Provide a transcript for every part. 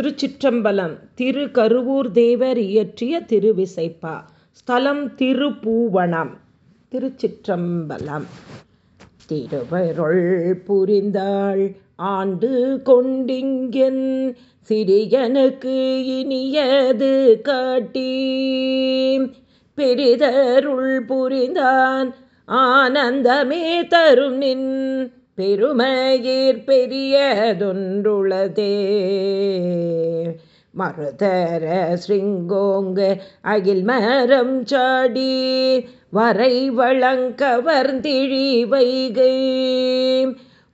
திருச்சிற்றம்பலம் திரு கருவூர் தேவர் இயற்றிய திருவிசைப்பா ஸ்தலம் திருப்பூவனம் திருச்சிற்றம்பலம். திருவருள் புரிந்தாள் ஆண்டு கொண்டிங்கன் சிறியனுக்கு இனியது காட்டி. பெரிதருள் புரிந்தான் ஆனந்தமே தரும் நின் பெருமயிர் பெரியதொன்றுளதே. மறுதர ஸ்ரிங்கோங்க அகில் மரம் சாடி வரை வளங்கவர்ந்திழி வைகை.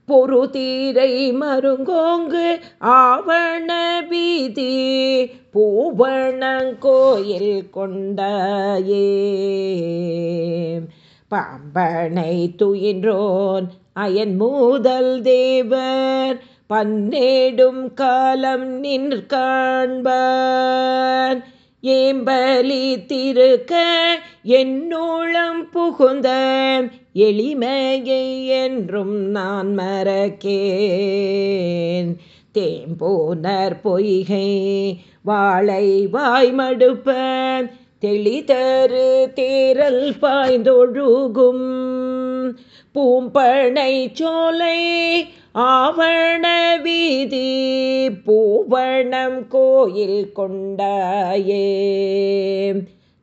பொறுதீரை மருங்கோங்கு ஆவண பீதி பூவணங்கோயில் கொண்டாயே. பாம்பனை துயின்றோன் அயன் மூதல் தேவர் பன்னேடும் காலம் நின்று காண்பான் ஏம்பலி திருக்க என்னூளம் புகுந்த எளிமையை என்றும் நான் மறக்கேன். தேம்போனர் பொய்கை வாழை வாய்மடுப்ப தெளிதரு தேரல் பாய்ந்தொழுகும் பூம்பனை சோலை ஆவண வீதி பூவணம் கோயில் கொண்டாயே.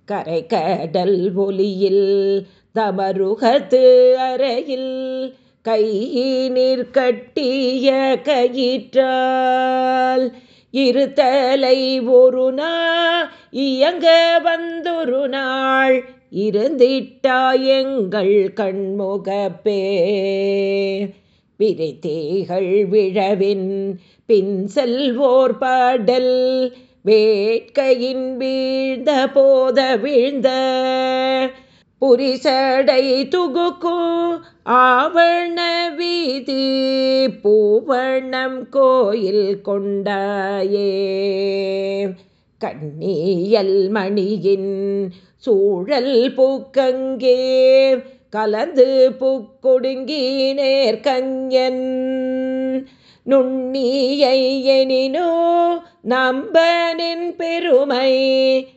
கரை கடல் ஒலியில் தமருகத்து அறையில் கையினிற் கட்டிய கயிற்றால் இருத்தலை ஒரு நா இயங்க வந்தொரு நாள் இருந்திட்டாயெங்கள் கண்முகப்பே. விரைத்தேகள் விழவின் பின் செல்வோர் பாடல் வேட்கையின் வீழ்ந்த போத வீழ்ந்த. புரிசடை துகுக்கும் ஆவண வீதி பூவண்ணம் கோயில் கொண்டாயே. கண்ணியல் மணியின் சூழல் பூக்கங்கே கலந்து பூக்கொடுங்கி நேர்கஞ்சன் நுண்ணியையெனினோ நம்பனின் பெருமை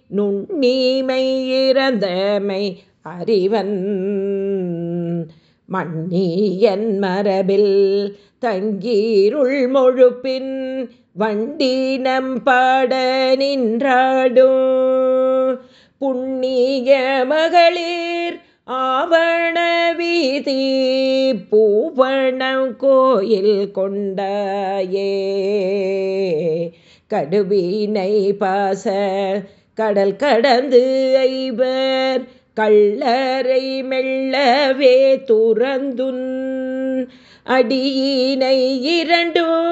நுண்ணீமை இறந்தமை அறிவன். மன்னியன் மரபில் தங்கீருள் முழுப்பின் வண்டீனம் பாட நின்றாடும். புண்ணிய மகளிர் ஆவண வீதி பூவணம் கோயில் கொண்டாயே. கடுவினை பாச கடல் கடந்து ஐவர் கள்ளரை மெல்லவே துறந்துன் அடியினை இரண்டு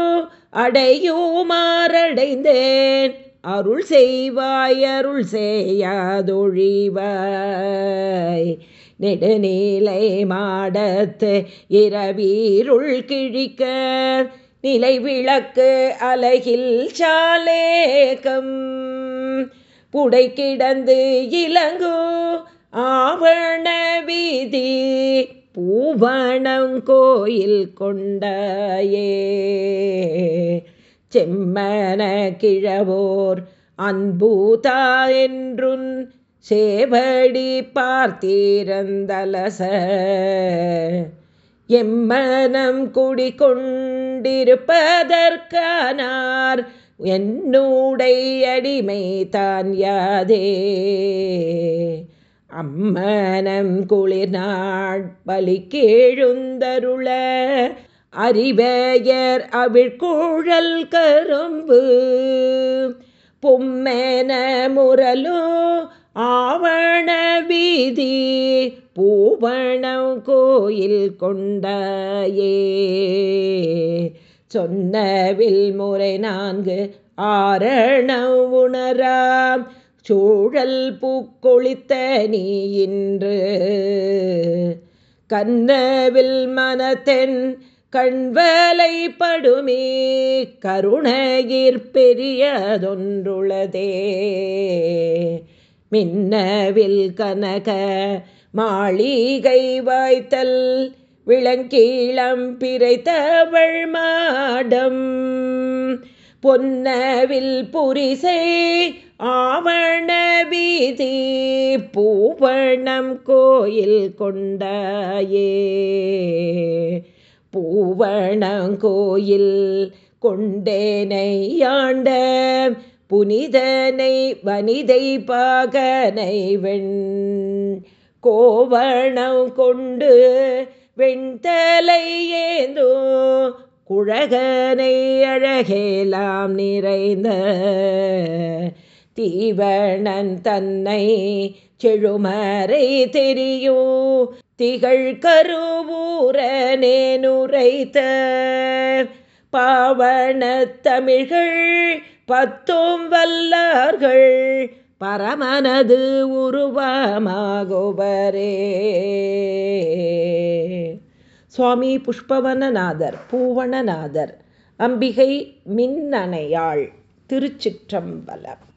அடையுமாறடைந்தேன். அருள் செய்வாய் அருள் செய்யாதொழிவாய். நெடுநீலை மாடத்து இரவீருள் கிழிக்க நிலை விளக்கு அலகில் சாலேகம். புடை கிடந்து இலங்கோ ஆவண வீதி பூவணங்கோயில் கொண்டாயே. செம்மன கிழவோர் அன்பூதா என்றுன் சேவடி பார்த்தீரந்தலச. எம்மனம் குடிகொண்டிருப்பதற்கானார் என்னுடைய அடிமை தான் யாதே. அம்மனம் குளிர் நாள் பலி கேழுந்தருள அறிவையர் அவிழ்கூழல் கரும்பு. பொம்மென முரலோ ஆவண வீதி பூவணம் கோயில் கொண்டாயே. சொன்னவில் முறை நான்கு ஆரணம் உணராம் சூழல் பூக்கொழித்த நீ இன்று. கண்ணவில் மனத்தென் கண்வலை படுமே கருணையிற் பெரியதொன்றுளதே. மின்னவில் கனக மாளிகை வாய்த்தல் விளங்கீழம் பிறைத்தவள் மாடம். பொன்னவில் புரிசை ஆவண வீதி பூவணம் கோயில் கொண்டாயே. பூவணங்கோயில் கொண்டேனை ஆண்ட புனிதனை வனிதை பாகனை வெண் கோவணம் கொண்டு வெண்தலை ஏந்தோ குழகனை அழகேலாம் நிறைந்த தீவணன் தன்னை செழுமறை தெரியோ. திகழ் கருவூரனேனுரைத்த பாவண தமிழ்கள் பத்தும் வல்லார்கள் பரமனது உருவமாகுவரே. சுவாமி புஷ்பவனநாதர் பூவணநாதர் அம்பிகை மின்னணையாள் திருச்சிற்றம்பலம்.